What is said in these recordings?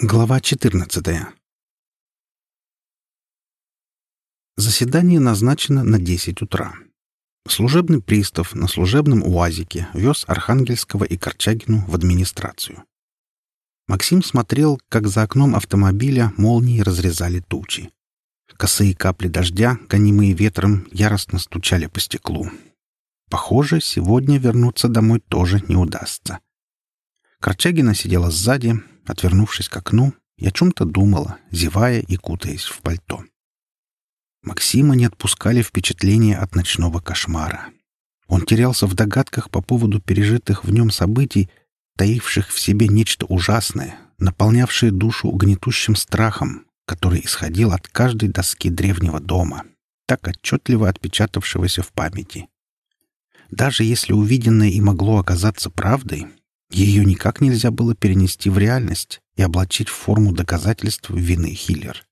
Глава 14. Заседание назначено на 10 утра. Служебный пристав на служебном УАЗике вез Архангельского и Корчагину в администрацию. Максим смотрел, как за окном автомобиля молнии разрезали тучи. Косые капли дождя, гонимые ветром, яростно стучали по стеклу. Похоже, сегодня вернуться домой тоже не удастся. Корчагина сидела сзади, отвернувшись к окну, и о чем-то думала, зевая и кутаясь в пальто. Максима не отпускали впечатления от ночного кошмара. Он терялся в догадках по поводу пережитых в нем событий, таивших в себе нечто ужасное, наполнявшее душу гнетущим страхом, который исходил от каждой доски древнего дома, так отчетливо отпечатавшегося в памяти. Даже если увиденное и могло оказаться правдой, ее никак нельзя было перенести в реальность и облачить в форму доказательств вины Хиллер.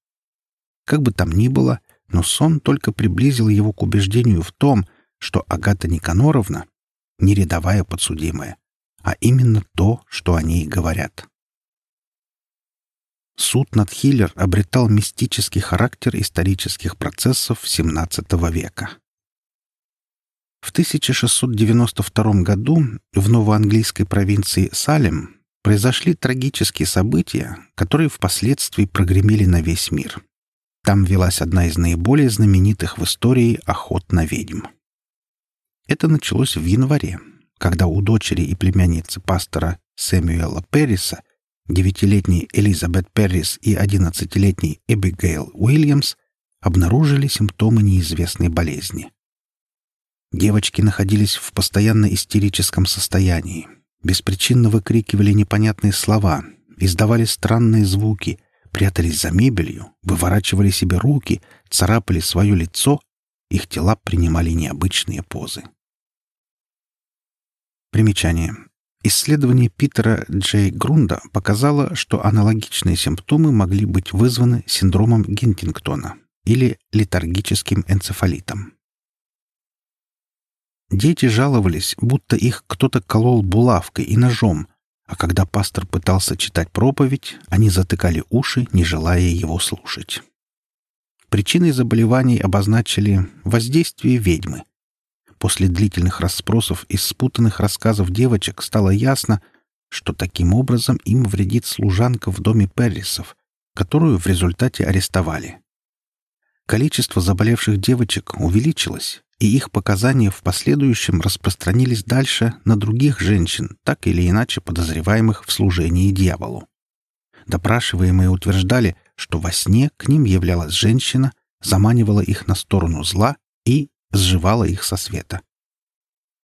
Как бы там ни было, но сон только приблизил его к убеждению в том, что Агата Никаноровна — не рядовая подсудимая, а именно то, что они и говорят. Суд над Хиллер обретал мистический характер исторических процессов XVII века. В 1692 году в новоанглийской провинции Салем произошли трагические события, которые впоследствии прогремели на весь мир. Там велась одна из наиболее знаменитых в истории охот на ведьм. Это началось в январе, когда у дочери и племянницы пастора Сэмюэла Перриса, девятилетней Элизабет Перрис и одиннадцатилетней Эбигейл Уильямс, обнаружили симптомы неизвестной болезни. Девочки находились в постоянно истерическом состоянии, беспричинно выкрикивали непонятные слова, издавали странные звуки, прятались за мебелью, выворачивали себе руки, царапали свое лицо, их тела принимали необычные позы. Примечание. Исследование Питера Джей Грунда показало, что аналогичные симптомы могли быть вызваны синдромом Гентингтона или летаргическим энцефалитом. Дети жаловались, будто их кто-то колол булавкой и ножом, а когда пастор пытался читать проповедь, они затыкали уши, не желая его слушать. Причиной заболеваний обозначили воздействие ведьмы. После длительных расспросов и спутанных рассказов девочек стало ясно, что таким образом им вредит служанка в доме Перрисов, которую в результате арестовали. Количество заболевших девочек увеличилось, и их показания в последующем распространились дальше на других женщин, так или иначе подозреваемых в служении дьяволу. Допрашиваемые утверждали, что во сне к ним являлась женщина, заманивала их на сторону зла и сживала их со света.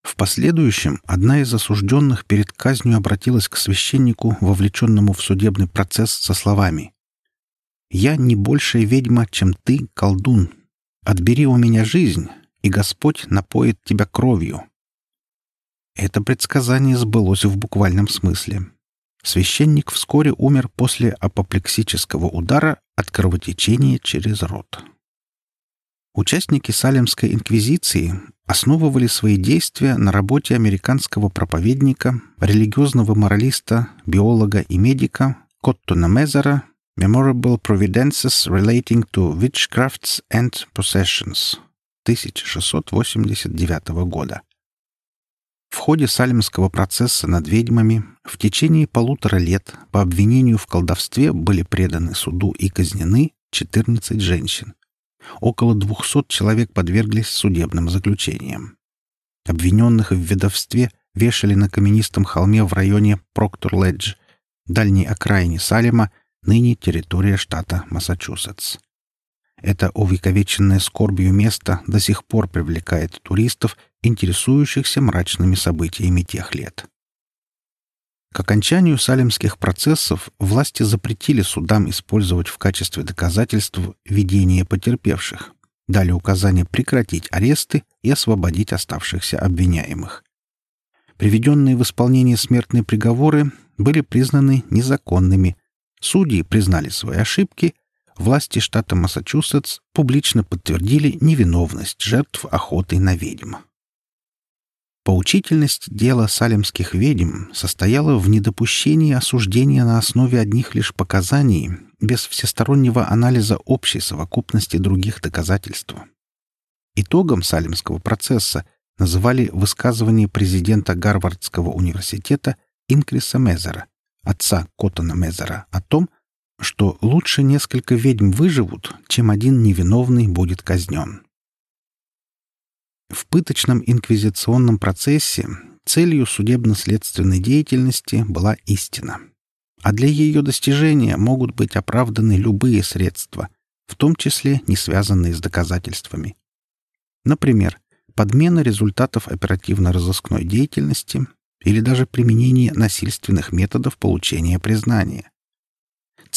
В последующем одна из осужденных перед казнью обратилась к священнику, вовлеченному в судебный процесс, со словами «Я не большая ведьма, чем ты, колдун. Отбери у меня жизнь, и Господь напоит тебя кровью». Это предсказание сбылось в буквальном смысле. Священник вскоре умер после апоплексического удара от кровотечения через рот. Участники Салемской инквизиции основывали свои действия на работе американского проповедника, религиозного моралиста, биолога и медика Коттона Мезера «Memorable Providences Relating to Witchcrafts and Possessions» 1689 года. В ходе Салемского процесса над ведьмами в течение полутора лет по обвинению в колдовстве были преданы суду и казнены 14 женщин. Около 200 человек подверглись судебным заключениям. Обвиненных в ведовстве вешали на каменистом холме в районе Проктор-Ледж, дальней окраине Салема, ныне территория штата Массачусетс. Это увековеченное скорбью место до сих пор привлекает туристов, интересующихся мрачными событиями тех лет. К окончанию салемских процессов власти запретили судам использовать в качестве доказательств видения потерпевших, дали указание прекратить аресты и освободить оставшихся обвиняемых. Приведенные в исполнение смертные приговоры были признаны незаконными, судьи признали свои ошибки – власти штата Массачусетс публично подтвердили невиновность жертв охоты на ведьм. Поучительность дела салемских ведьм состояла в недопущении осуждения на основе одних лишь показаний, без всестороннего анализа общей совокупности других доказательств. Итогом салемского процесса называли высказывание президента Гарвардского университета Инкриса Мезера, отца Коттона Мезера, о том, что лучше несколько ведьм выживут, чем один невиновный будет казнен. В пыточном инквизиционном процессе целью судебно-следственной деятельности была истина. А для ее достижения могут быть оправданы любые средства, в том числе не связанные с доказательствами. Например, подмена результатов оперативно-розыскной деятельности или даже применение насильственных методов получения признания.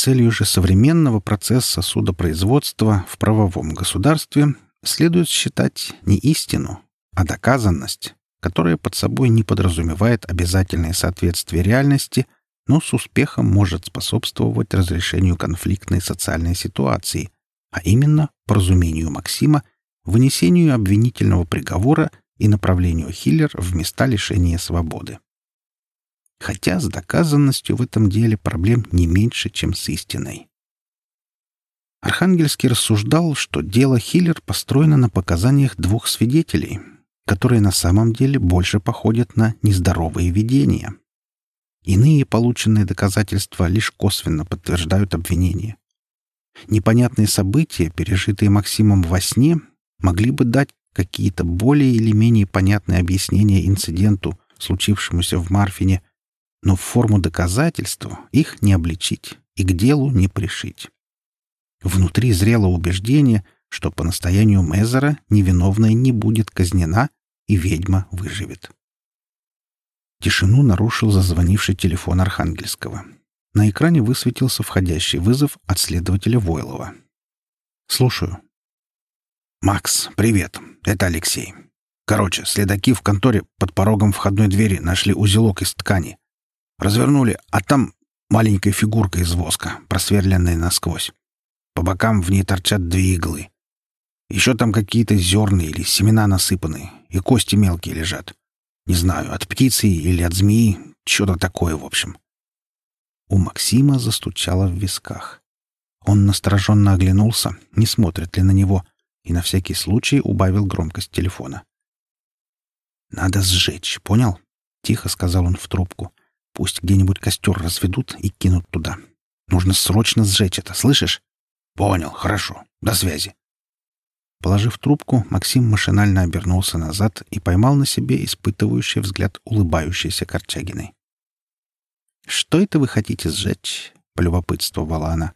Целью же современного процесса судопроизводства в правовом государстве следует считать не истину, а доказанность, которая под собой не подразумевает обязательное соответствие реальности, но с успехом может способствовать разрешению конфликтной социальной ситуации, а именно, по разумению Максима, вынесению обвинительного приговора и направлению Хиллер в места лишения свободы. Хотя с доказанностью в этом деле проблем не меньше, чем с истиной. Архангельский рассуждал, что дело Хиллер построено на показаниях двух свидетелей, которые на самом деле больше походят на нездоровые видения. Иные полученные доказательства лишь косвенно подтверждают обвинение. Непонятные события, пережитые Максимом во сне, могли бы дать какие-то более или менее понятные объяснения инциденту, случившемуся в Марфине, но в форму доказательства их не обличить и к делу не пришить. Внутри зрело убеждение, что по настоянию Мезера невиновная не будет казнена и ведьма выживет. Тишину нарушил зазвонивший телефон Архангельского. На экране высветился входящий вызов от следователя Войлова. «Слушаю». «Макс, привет. Это Алексей. Короче, следаки в конторе под порогом входной двери нашли узелок из ткани. Развернули, а там маленькая фигурка из воска, просверленная насквозь. По бокам в ней торчат две иглы. Еще там какие-то зерна или семена насыпаны, и кости мелкие лежат. Не знаю, от птицы или от змеи, что-то такое, в общем. У Максима застучало в висках. Он настороженно оглянулся, не смотрит ли на него, и на всякий случай убавил громкость телефона. «Надо сжечь, понял?» — тихо сказал он в трубку. «Пусть где-нибудь костер разведут и кинут туда. Нужно срочно сжечь это, слышишь? «Понял, хорошо. До связи». Положив трубку, Максим машинально обернулся назад и поймал на себе испытывающий взгляд улыбающейся Корчагиной. «Что это вы хотите сжечь?» — полюбопытствовала она.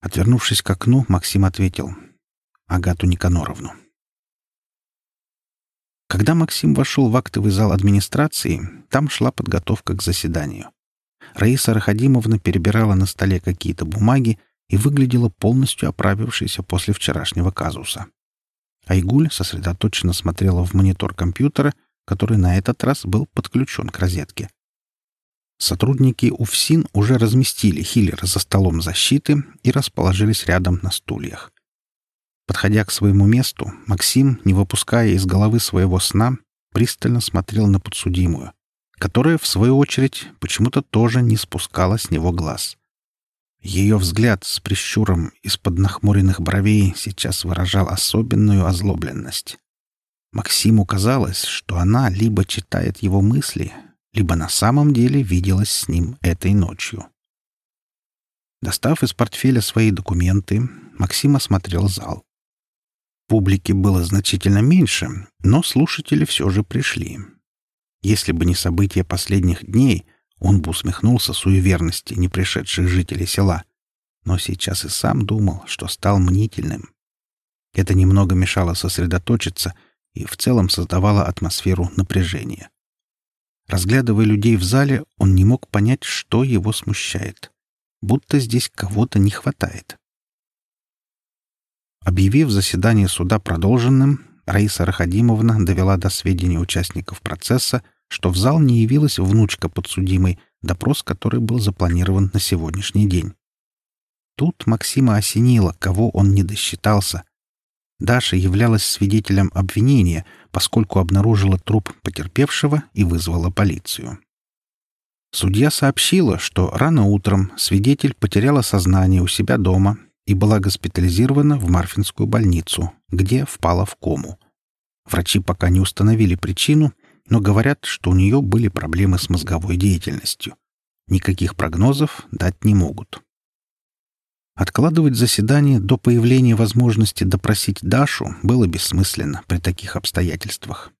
Отвернувшись к окну, Максим ответил. «Агату Никаноровну». Когда Максим вошел в актовый зал администрации, там шла подготовка к заседанию. Раиса Рахадимовна перебирала на столе какие-то бумаги и выглядела полностью оправившейся после вчерашнего казуса. Айгуль сосредоточенно смотрела в монитор компьютера, который на этот раз был подключен к розетке. Сотрудники УФСИН уже разместили Хиллер за столом защиты и расположились рядом на стульях. Подходя к своему месту, Максим, не выпуская из головы своего сна, пристально смотрел на подсудимую, которая, в свою очередь, почему-то тоже не спускала с него глаз. Ее взгляд с прищуром из-под нахмуренных бровей сейчас выражал особенную озлобленность. Максиму казалось, что она либо читает его мысли, либо на самом деле виделась с ним этой ночью. Достав из портфеля свои документы, Максим осмотрел зал. Публики было значительно меньше, но слушатели все же пришли. Если бы не события последних дней — он бы усмехнулся суеверности не пришедших жителей села, но сейчас и сам думал, что стал мнительным. Это немного мешало сосредоточиться и в целом создавало атмосферу напряжения. Разглядывая людей в зале, он не мог понять, что его смущает. Будто здесь кого-то не хватает. Объявив заседание суда продолженным, Раиса Рахадимовна довела до сведения участников процесса, что в зал не явилась внучка подсудимой, допрос которой был запланирован на сегодняшний день. Тут Максима осенило, кого он не досчитался. Даша являлась свидетелем обвинения, поскольку обнаружила труп потерпевшего и вызвала полицию. Судья сообщила, что рано утром свидетель потеряла сознание у себя дома и была госпитализирована в Марфинскую больницу, где впала в кому. Врачи пока не установили причину, но говорят, что у нее были проблемы с мозговой деятельностью. Никаких прогнозов дать не могут. Откладывать заседание до появления возможности допросить Дашу было бессмысленно при таких обстоятельствах.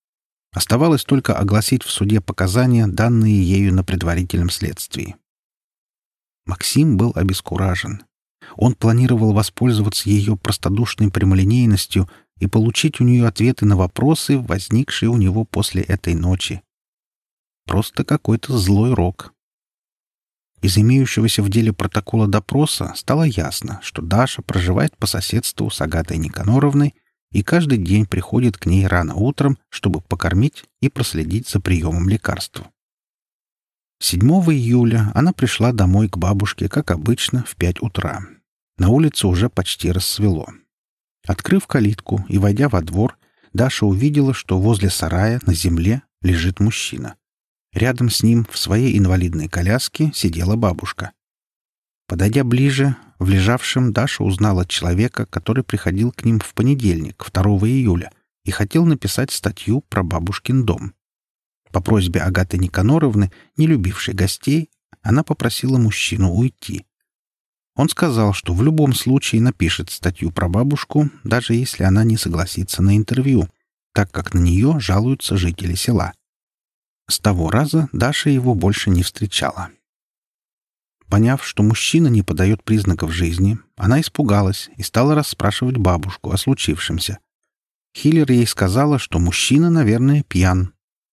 Оставалось только огласить в суде показания, данные ею на предварительном следствии. Максим был обескуражен. Он планировал воспользоваться ее простодушной прямолинейностью и получить у нее ответы на вопросы, возникшие у него после этой ночи. Просто какой-то злой рок. Из имеющегося в деле протокола допроса стало ясно, что Даша проживает по соседству с Агатой Никаноровной и каждый день приходит к ней рано утром, чтобы покормить и проследить за приемом лекарств. 7 июля она пришла домой к бабушке, как обычно, в 5 утра. На улице уже почти рассвело. Открыв калитку и войдя во двор, Даша увидела, что возле сарая на земле лежит мужчина. Рядом с ним в своей инвалидной коляске сидела бабушка. Подойдя ближе, в лежавшем Даша узнала человека, который приходил к ним в понедельник, 2 июля, и хотел написать статью про бабушкин дом. По просьбе Агаты Никаноровны, не любившей гостей, она попросила мужчину уйти. Он сказал, что в любом случае напишет статью про бабушку, даже если она не согласится на интервью, так как на нее жалуются жители села. С того раза Даша его больше не встречала. Поняв, что мужчина не подает признаков жизни, она испугалась и стала расспрашивать бабушку о случившемся. Хиллер ей сказала, что мужчина, наверное, пьян.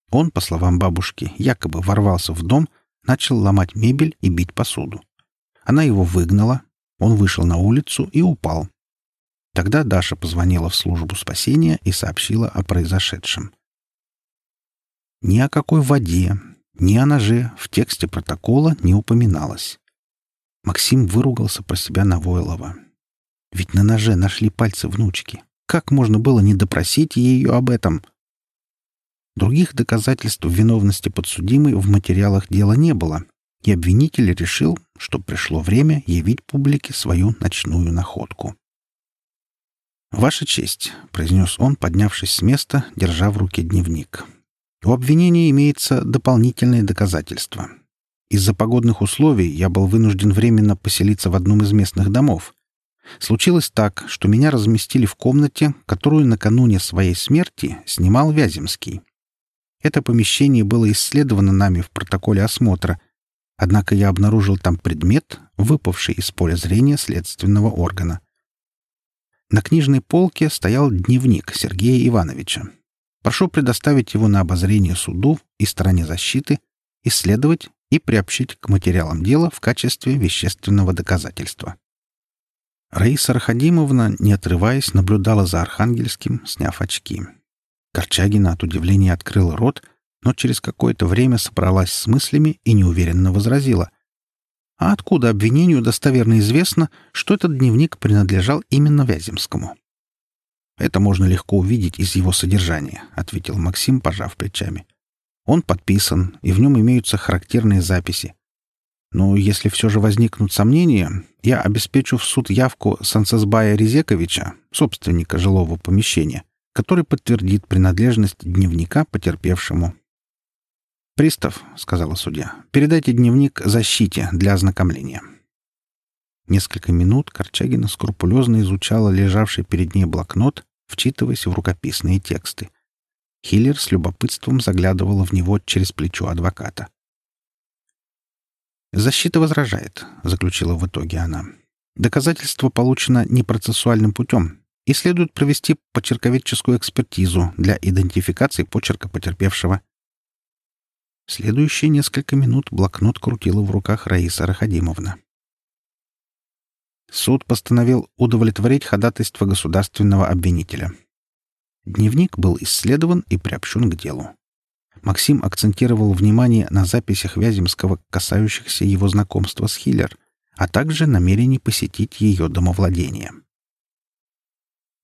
Он, по словам бабушки, якобы ворвался в дом, начал ломать мебель и бить посуду. Она его выгнала, он вышел на улицу и упал. Тогда Даша позвонила в службу спасения и сообщила о произошедшем. Ни о какой воде, ни о ноже в тексте протокола не упоминалось. Максим выругался про себя на Войлова. Ведь на ноже нашли пальцы внучки. Как можно было не допросить ее об этом? Других доказательств виновности подсудимой в материалах дела не было, и обвинитель решил, что пришло время явить публике свою ночную находку. «Ваша честь», — произнес он, поднявшись с места, держа в руке дневник. У обвинения имеется дополнительное доказательство. Из-за погодных условий я был вынужден временно поселиться в одном из местных домов. Случилось так, что меня разместили в комнате, которую накануне своей смерти снимал Вяземский. Это помещение было исследовано нами в протоколе осмотра, однако я обнаружил там предмет, выпавший из поля зрения следственного органа. На книжной полке стоял дневник Сергея Ивановича. Прошу предоставить его на обозрение суду и стороне защиты, исследовать и приобщить к материалам дела в качестве вещественного доказательства. Раиса Рахадимовна, не отрываясь, наблюдала за Архангельским, сняв очки. Корчагина от удивления открыла рот, но через какое-то время собралась с мыслями и неуверенно возразила. А откуда обвинению достоверно известно, что этот дневник принадлежал именно Вяземскому? Это можно легко увидеть из его содержания, ответил Максим, пожав плечами. Он подписан, и в нем имеются характерные записи. Но если все же возникнут сомнения, я обеспечу в суд явку Сансесбая Резековича, собственника жилого помещения, который подтвердит принадлежность дневника потерпевшему. «Пристав», — сказала судья, — «передайте дневник защите для ознакомления». Несколько минут Корчагина скрупулезно изучала лежавший перед ней блокнот, вчитываясь в рукописные тексты. Хиллер с любопытством заглядывала в него через плечо адвоката. «Защита возражает», — заключила в итоге она. «Доказательство получено непроцессуальным путем, и следует провести почерковедческую экспертизу для идентификации почерка потерпевшего». Следующие несколько минут блокнот крутила в руках Раиса Рахадимовна. Суд постановил удовлетворить ходатайство государственного обвинителя. Дневник был исследован и приобщен к делу. Максим акцентировал внимание на записях Вяземского, касающихся его знакомства с Хиллер, а также намерении посетить ее домовладение.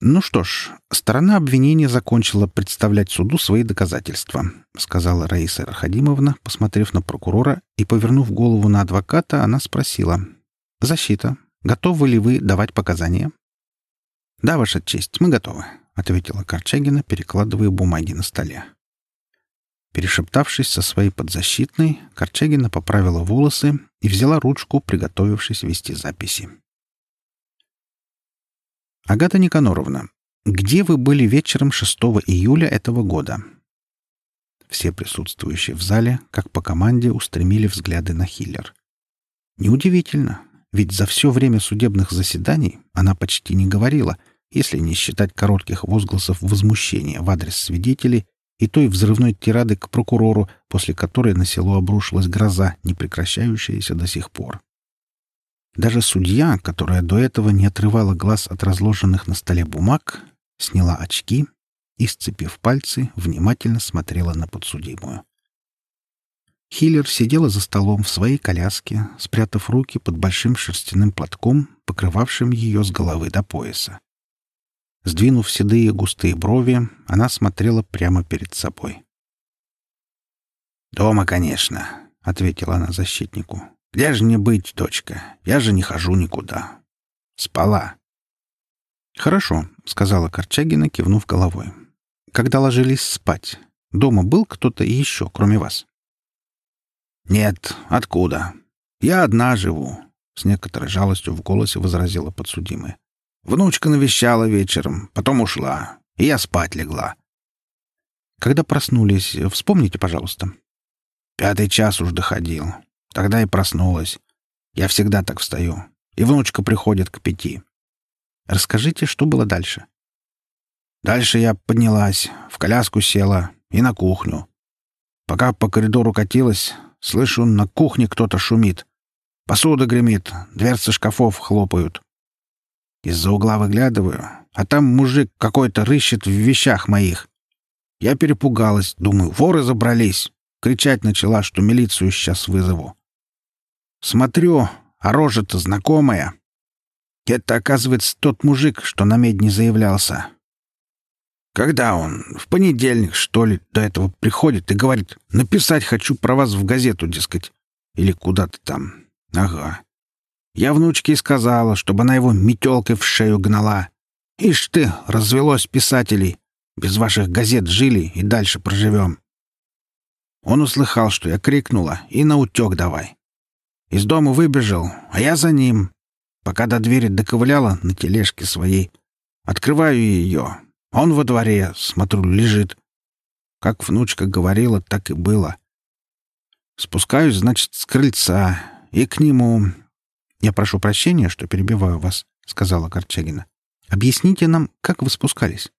«Ну что ж, сторона обвинения закончила представлять суду свои доказательства», сказала Раиса Архадимовна, посмотрев на прокурора и, повернув голову на адвоката, она спросила. «Защита, готовы ли вы давать показания?» «Да, Ваша честь, мы готовы», — ответила Корчагина, перекладывая бумаги на столе. Перешептавшись со своей подзащитной, Корчагина поправила волосы и взяла ручку, приготовившись вести записи. Агата Никаноровна, где вы были вечером 6 июля этого года? Все присутствующие в зале, как по команде, устремили взгляды на Хиллер. Неудивительно, ведь за все время судебных заседаний она почти не говорила, если не считать коротких возгласов возмущения в адрес свидетелей и той взрывной тирады к прокурору, после которой на село обрушилась гроза, не прекращающаяся до сих пор. Даже судья, которая до этого не отрывала глаз от разложенных на столе бумаг, сняла очки и, сцепив пальцы, внимательно смотрела на подсудимую. Хиллер сидела за столом в своей коляске, спрятав руки под большим шерстяным платком, покрывавшим ее с головы до пояса. Сдвинув седые густые брови, она смотрела прямо перед собой. «Дома, конечно», — ответила она защитнику. Где же мне быть, дочка? Я же не хожу никуда. Спала. Хорошо, сказала Корчагина, кивнув головой. Когда ложились спать, дома был кто-то еще, кроме вас? Нет, откуда? Я одна живу, с некоторой жалостью в голосе возразила подсудимая. Внучка навещала вечером, потом ушла, и я спать легла. Когда проснулись, вспомните, пожалуйста. Пятый час уж доходил. Тогда и проснулась. Я всегда так встаю. И внучка приходит к пяти. Расскажите, что было дальше. Дальше я поднялась, в коляску села и на кухню. Пока по коридору катилась, слышу, на кухне кто-то шумит. Посуда гремит, дверцы шкафов хлопают. Из-за угла выглядываю, а там мужик какой-то рыщет в вещах моих. Я перепугалась, думаю, воры забрались. Кричать начала, что милицию сейчас вызову. Смотрю, а рожа-то знакомая. Это, оказывается, тот мужик, что на медне заявлялся. Когда он? В понедельник, что ли, до этого приходит и говорит, написать хочу про вас в газету, дескать. Или куда-то там. Ага. Я внучке и сказала, чтобы она его метелкой в шею гнала. Ишь ты, развелось писателей. Без ваших газет жили и дальше проживем. Он услыхал, что я крикнула, и наутек давай. Из дома выбежал, а я за ним. Пока до двери доковыляла на тележке своей. Открываю ее. Он во дворе, смотрю, лежит. Как внучка говорила, так и было. Спускаюсь, значит, с крыльца, и к нему... «Я прошу прощения, что перебиваю вас», — сказала Корчагина. «Объясните нам, как вы спускались?»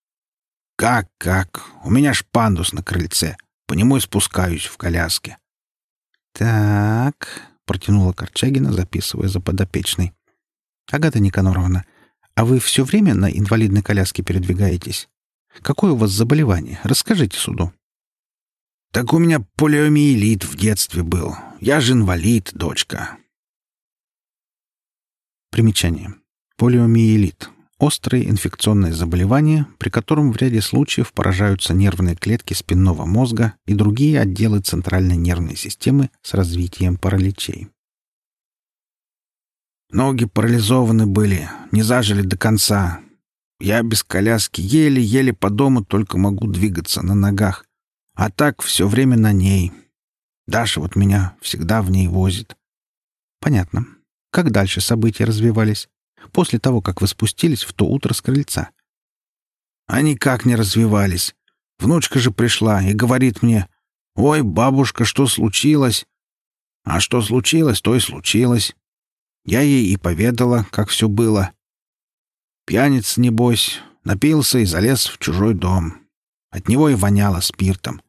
«Как, как? У меня ж пандус на крыльце. По нему и спускаюсь в коляске». «Так», протянула Корчагина, записывая за подопечной. «Агата Никаноровна, а вы все время на инвалидной коляске передвигаетесь? Какое у вас заболевание? Расскажите суду». «Так у меня полиомиелит в детстве был. Я же инвалид, дочка». Примечание. Полиомиелит Острое инфекционное заболевание, при котором в ряде случаев поражаются нервные клетки спинного мозга и другие отделы центральной нервной системы с развитием параличей. Ноги парализованы были, не зажили до конца. Я без коляски еле-еле по дому только могу двигаться на ногах. А так все время на ней. Даша вот меня всегда в ней возит. Понятно. Как дальше события развивались? После того, как вы спустились в то утро с крыльца? Они как не развивались. Внучка же пришла и говорит мне, «Ой, бабушка, что случилось?» А что случилось, то и случилось. Я ей и поведала, как все было. Пьяниц, небось, напился и залез в чужой дом. От него и воняло спиртом.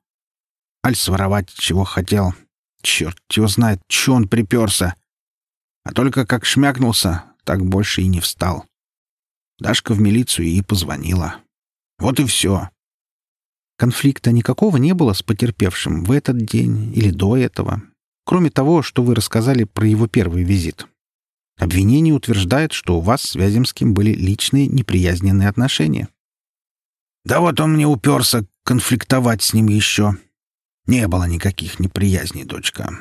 Аль своровать чего хотел. Черт его знает, че он приперся. А только как шмякнулся, так больше и не встал. Дашка в милицию и позвонила. Вот и все. Конфликта никакого не было с потерпевшим в этот день или до этого, кроме того, что вы рассказали про его первый визит. Обвинение утверждает, что у вас с Вяземским были личные неприязненные отношения. Да вот он мне уперся конфликтовать с ним еще. Не было никаких неприязней, дочка.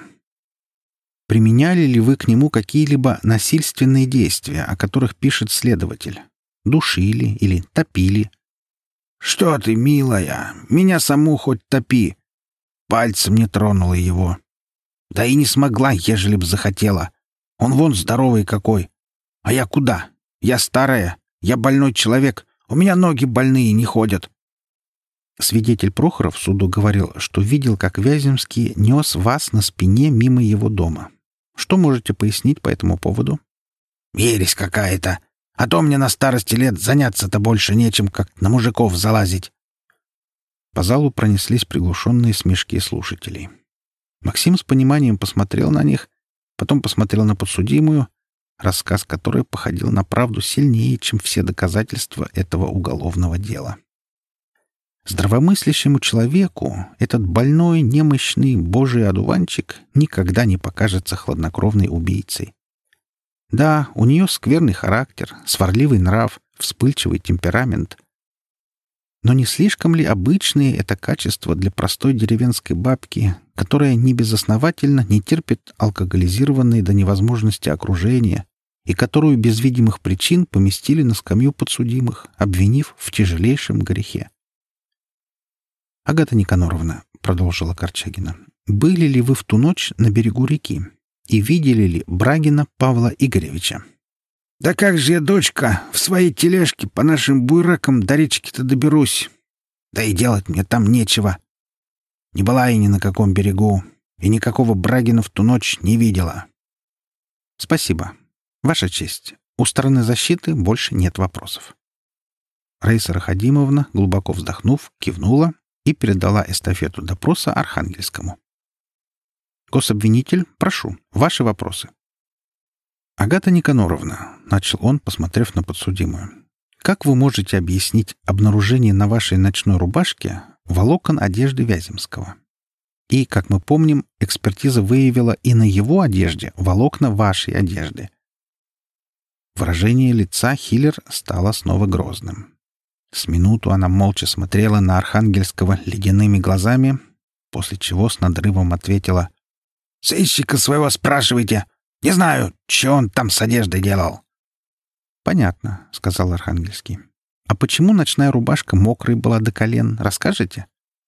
Применяли ли вы к нему какие-либо насильственные действия, о которых пишет следователь? Душили или топили? Что ты, милая, меня саму хоть топи. Пальцем не тронула его. Да и не смогла, ежели б захотела. Он вон здоровый какой. А я куда? Я старая, я больной человек. У меня ноги больные не ходят. Свидетель Прохоров суду говорил, что видел, как Вяземский нес вас на спине мимо его дома. Что можете пояснить по этому поводу? «Ересь какая-то! А то мне на старости лет заняться-то больше нечем, как на мужиков залазить!» По залу пронеслись приглушенные смешки слушателей. Максим с пониманием посмотрел на них, потом посмотрел на подсудимую, рассказ которой походил на правду сильнее, чем все доказательства этого уголовного дела. Здравомыслящему человеку этот больной, немощный божий одуванчик никогда не покажется хладнокровной убийцей. Да, у нее скверный характер, сварливый нрав, вспыльчивый темперамент. Но не слишком ли обычные это качества для простой деревенской бабки, которая небезосновательно не терпит алкоголизированной до невозможности окружения и которую без видимых причин поместили на скамью подсудимых, обвинив в тяжелейшем грехе? «Агата Никаноровна», — продолжила Корчагина, — «были ли вы в ту ночь на берегу реки и видели ли Брагина Павла Игоревича?» «Да как же я, дочка, в своей тележке по нашим буйракам до речки-то доберусь? Да и делать мне там нечего. Не была я ни на каком берегу, и никакого Брагина в ту ночь не видела». «Спасибо. Ваша честь, у стороны защиты больше нет вопросов». Раиса Рахадимовна, глубоко вздохнув, кивнула и передала эстафету допроса Архангельскому. «Гособвинитель, прошу, ваши вопросы». «Агата Никаноровна», — начал он, посмотрев на подсудимую, «как вы можете объяснить обнаружение на вашей ночной рубашке волокон одежды Вяземского?» И, как мы помним, экспертиза выявила и на его одежде волокна вашей одежды. Выражение лица Хиллер стало снова грозным. С минуту она молча смотрела на Архангельского ледяными глазами, после чего с надрывом ответила «Сыщика своего спрашивайте. Не знаю, что он там с одеждой делал». «Понятно», — сказал Архангельский. «А почему ночная рубашка мокрай была до колен, расскажете?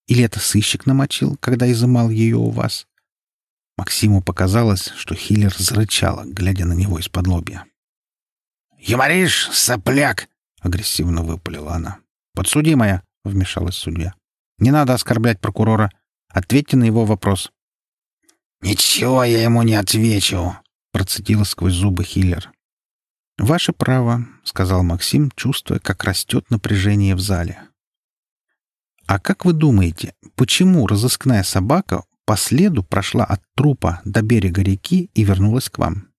Или это сыщик намочил, когда изымал ее у вас?» Максиму показалось, что Хиллер зарычала, глядя на него из-под лобья. «Юморишь, сопляк!» — агрессивно выпалила она. «Подсудимая!» — вмешалась судья. «Не надо оскорблять прокурора. Ответьте на его вопрос». «Ничего я ему не отвечу», — процедила сквозь зубы Хиллер. «Ваше право», — сказал Максим, чувствуя, как растет напряжение в зале. «А как вы думаете, почему разыскная собака по следу прошла от трупа до берега реки и вернулась к вам?»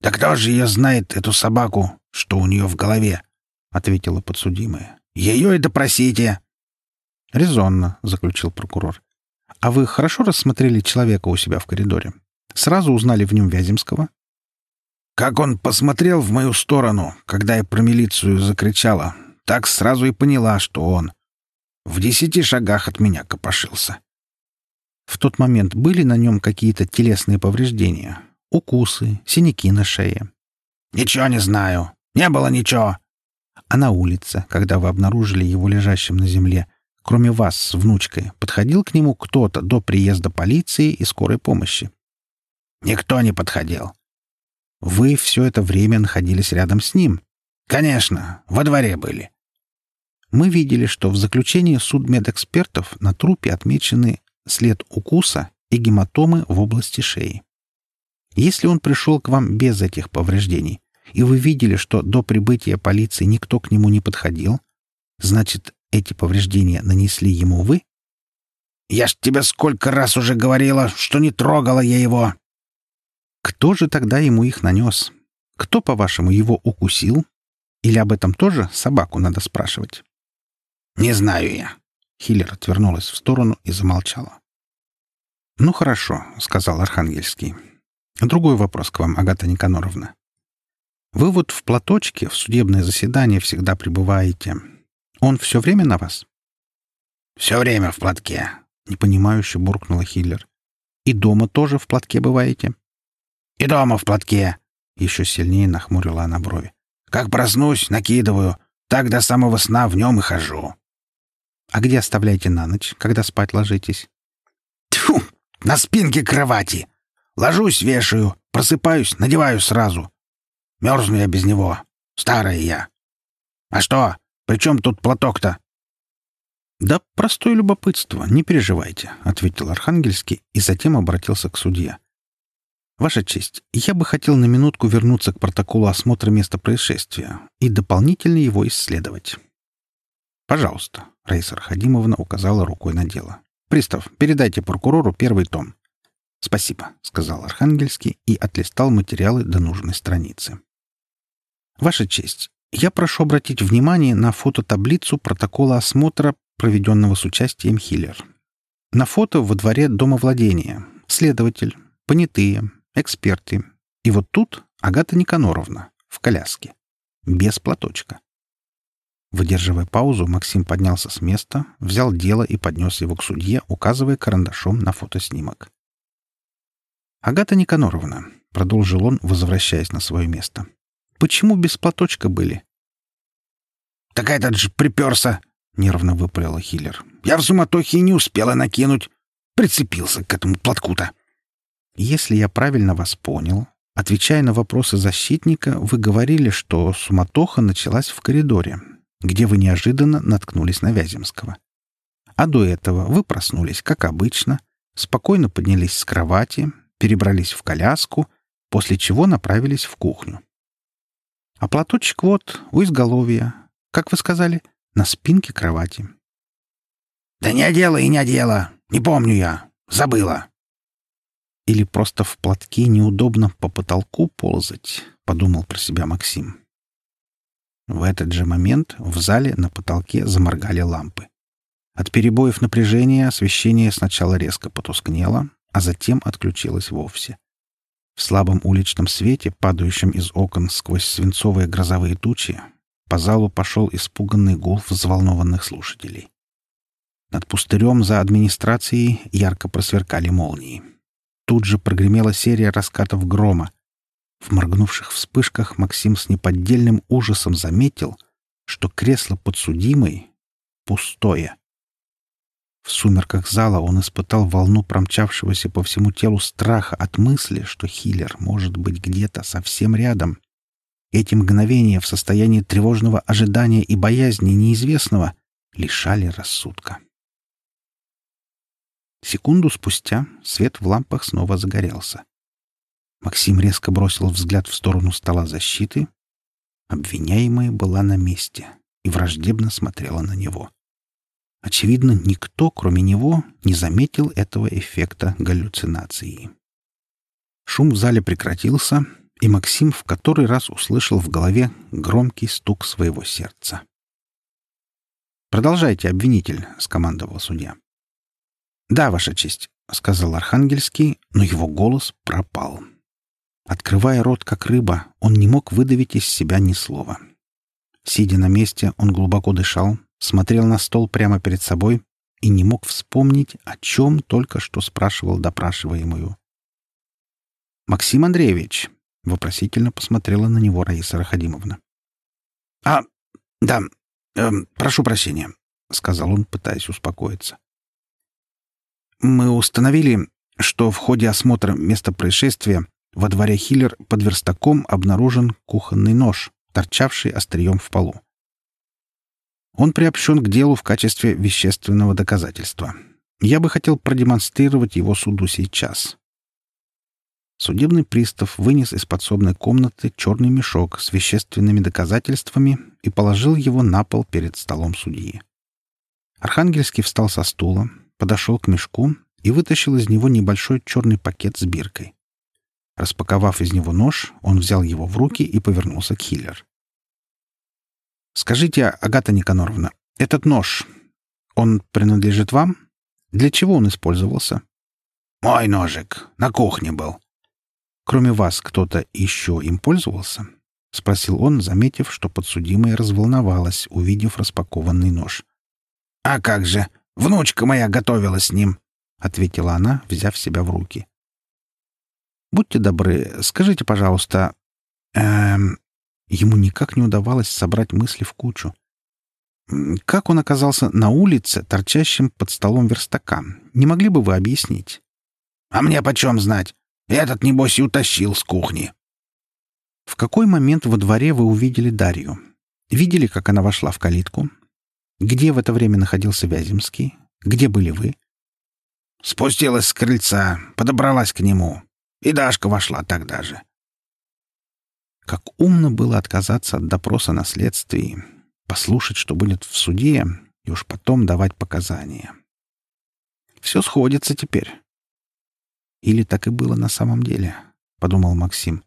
«Да кто же ее знает, эту собаку?» что у нее в голове, — ответила подсудимая. — Ее и допросите. — Резонно, — заключил прокурор. — А вы хорошо рассмотрели человека у себя в коридоре? Сразу узнали в нем Вяземского? — Как он посмотрел в мою сторону, когда я про милицию закричала, так сразу и поняла, что он. В десяти шагах от меня копошился. В тот момент были на нем какие-то телесные повреждения? Укусы, синяки на шее? — Ничего не знаю. Не было ничего. А на улице, когда вы обнаружили его лежащим на земле, кроме вас с внучкой, подходил к нему кто-то до приезда полиции и скорой помощи? Никто не подходил. Вы все это время находились рядом с ним? Конечно, во дворе были. Мы видели, что в заключении судмедэкспертов на трупе отмечены след укуса и гематомы в области шеи. Если он пришел к вам без этих повреждений, и вы видели, что до прибытия полиции никто к нему не подходил, значит, эти повреждения нанесли ему вы? Я ж тебе сколько раз уже говорила, что не трогала я его. Кто же тогда ему их нанес? Кто, по-вашему, его укусил? Или об этом тоже собаку надо спрашивать? Не знаю я. Хиллер отвернулась в сторону и замолчала. «Ну хорошо», — сказал Архангельский. Другой вопрос к вам, Агата Никаноровна. Вы вот в платочке в судебное заседание всегда пребываете. Он все время на вас? Все время в платке, непонимающе буркнула Хиллер. И дома тоже в платке бываете? И дома в платке. Еще сильнее нахмурила она брови. Как проснусь, накидываю. Так до самого сна в нем и хожу. А где оставляете на ночь, когда спать ложитесь? Тьфу! На спинке кровати. Ложусь, вешаю, просыпаюсь, надеваю сразу. Мерзну я без него. Старая я. А что? При чем тут платок-то? Да простое любопытство, не переживайте, ответил Архангельский и затем обратился к судье. Ваша честь, я бы хотел на минутку вернуться к протоколу осмотра места происшествия и дополнительно его исследовать. Пожалуйста, Раиса Архадимовна указала рукой на дело. Пристав, передайте прокурору первый том. «Спасибо», — сказал Архангельский и отлистал материалы до нужной страницы. «Ваша честь, я прошу обратить внимание на фототаблицу протокола осмотра, проведенного с участием Хиллер. На фото во дворе дома владения. Следователь, понятые, эксперты. И вот тут Агата Никаноровна в коляске. Без платочка. Выдерживая паузу, Максим поднялся с места, взял дело и поднес его к судье, указывая карандашом на фотоснимок. «Агата Никаноровна», — продолжил он, возвращаясь на свое место, — «почему без платочка были?» «Так этот же приперся!» — нервно выпалила Хиллер. «Я в суматохе и не успела накинуть. Прицепился к этому платку-то». «Если я правильно вас понял, отвечая на вопросы защитника, вы говорили, что суматоха началась в коридоре, где вы неожиданно наткнулись на Вяземского. А до этого вы проснулись, как обычно, спокойно поднялись с кровати, перебрались в коляску, после чего направились в кухню. А платочек вот, у изголовья, как вы сказали, на спинке кровати. «Да не одела и не одела. Не помню я. Забыла». «Или просто в платке неудобно по потолку ползать», — подумал про себя Максим. В этот же момент в зале на потолке заморгали лампы. От перебоев напряжения освещение сначала резко потускнело, а затем отключилась вовсе. В слабом уличном свете, падающем из окон сквозь свинцовые грозовые тучи, по залу пошел испуганный гул взволнованных слушателей. Над пустырем за администрацией ярко просверкали молнии. Тут же прогремела серия раскатов грома. В моргнувших вспышках Максим с неподдельным ужасом заметил, что кресло подсудимой пустое. В сумерках зала он испытал волну промчавшегося по всему телу страха от мысли, что Хиллер может быть где-то совсем рядом. Эти мгновения в состоянии тревожного ожидания и боязни неизвестного лишали рассудка. Секунду спустя свет в лампах снова загорелся. Максим резко бросил взгляд в сторону стола защиты. Обвиняемая была на месте и враждебно смотрела на него. Очевидно, никто, кроме него, не заметил этого эффекта галлюцинации. Шум в зале прекратился, и Максим в который раз услышал в голове громкий стук своего сердца. «Продолжайте, обвинитель», — скомандовал судья. «Да, Ваша честь», — сказал Архангельский, но его голос пропал. Открывая рот, как рыба, он не мог выдавить из себя ни слова. Сидя на месте, он глубоко дышал, смотрел на стол прямо перед собой и не мог вспомнить, о чем только что спрашивал допрашиваемую. «Максим Андреевич», — вопросительно посмотрела на него Раиса Рахадимовна. «А, да, э, прошу прощения», — сказал он, пытаясь успокоиться. «Мы установили, что в ходе осмотра места происшествия во дворе Хиллер под верстаком обнаружен кухонный нож, торчавший острием в полу. Он приобщен к делу в качестве вещественного доказательства. Я бы хотел продемонстрировать его суду сейчас. Судебный пристав вынес из подсобной комнаты черный мешок с вещественными доказательствами и положил его на пол перед столом судьи. Архангельский встал со стула, подошел к мешку и вытащил из него небольшой черный пакет с биркой. Распаковав из него нож, он взял его в руки и повернулся к Хиллер. Скажите, Агата Никаноровна, этот нож, он принадлежит вам? Для чего он использовался? Мой ножик. На кухне был. кроме вас, кто-то еще им пользовался?» — спросил он, заметив, что подсудимая разволновалась, увидев распакованный нож. «А как же! Внучка моя готовила с ним!» — ответила она, взяв себя в руки. «Будьте добры, скажите, пожалуйста...» эм... Ему никак не удавалось собрать мысли в кучу. Как он оказался на улице, торчащим под столом верстака? Не могли бы вы объяснить? — А мне почем знать? Этот, небось, и утащил с кухни. — В какой момент во дворе вы увидели Дарью? Видели, как она вошла в калитку? Где в это время находился Вяземский? Где были вы? — Спустилась с крыльца, подобралась к нему. И Дашка вошла тогда же. Как умно было отказаться от допроса на следствии, послушать, что будет в суде, и уж потом давать показания. Все сходится теперь. Или так и было на самом деле, — подумал Максим.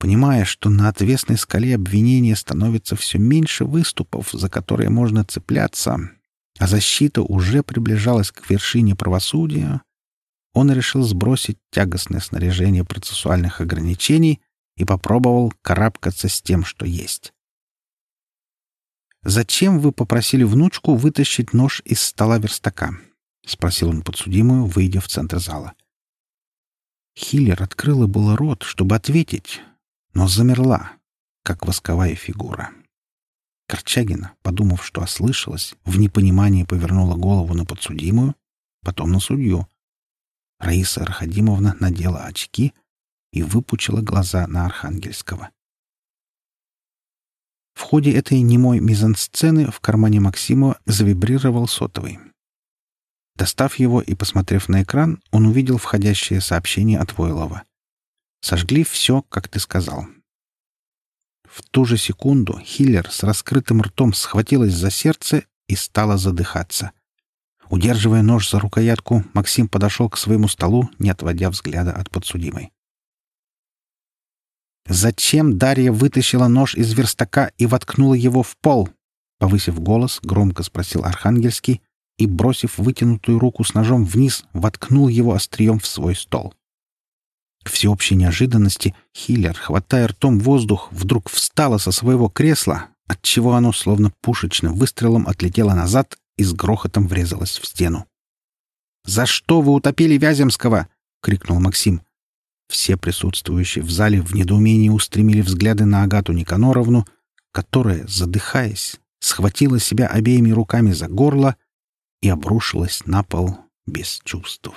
Понимая, что на отвесной скале обвинения становится все меньше выступов, за которые можно цепляться, а защита уже приближалась к вершине правосудия, он решил сбросить тягостное снаряжение процессуальных ограничений и попробовал карабкаться с тем, что есть. «Зачем вы попросили внучку вытащить нож из стола верстака?» — спросил он подсудимую, выйдя в центр зала. Хиллер открыла было рот, чтобы ответить, но замерла, как восковая фигура. Корчагина, подумав, что ослышалась, в непонимании повернула голову на подсудимую, потом на судью. Раиса Архадимовна надела очки и выпучила глаза на Архангельского. В ходе этой немой мизансцены в кармане Максима завибрировал сотовый. Достав его и посмотрев на экран, он увидел входящее сообщение от Войлова. «Сожгли все, как ты сказал». В ту же секунду Хиллер с раскрытым ртом схватилась за сердце и стала задыхаться. Удерживая нож за рукоятку, Максим подошел к своему столу, не отводя взгляда от подсудимой. «Зачем Дарья вытащила нож из верстака и воткнула его в пол?» Повысив голос, громко спросил Архангельский и, бросив вытянутую руку с ножом вниз, воткнул его острием в свой стол. К всеобщей неожиданности Хиллер, хватая ртом воздух, вдруг встала со своего кресла, отчего оно, словно пушечным выстрелом, отлетело назад и с грохотом врезалась в стену. «За что вы утопили Вяземского?» — крикнул Максим. Все присутствующие в зале в недоумении устремили взгляды на Агату Никаноровну, которая, задыхаясь, схватила себя обеими руками за горло и обрушилась на пол без чувств.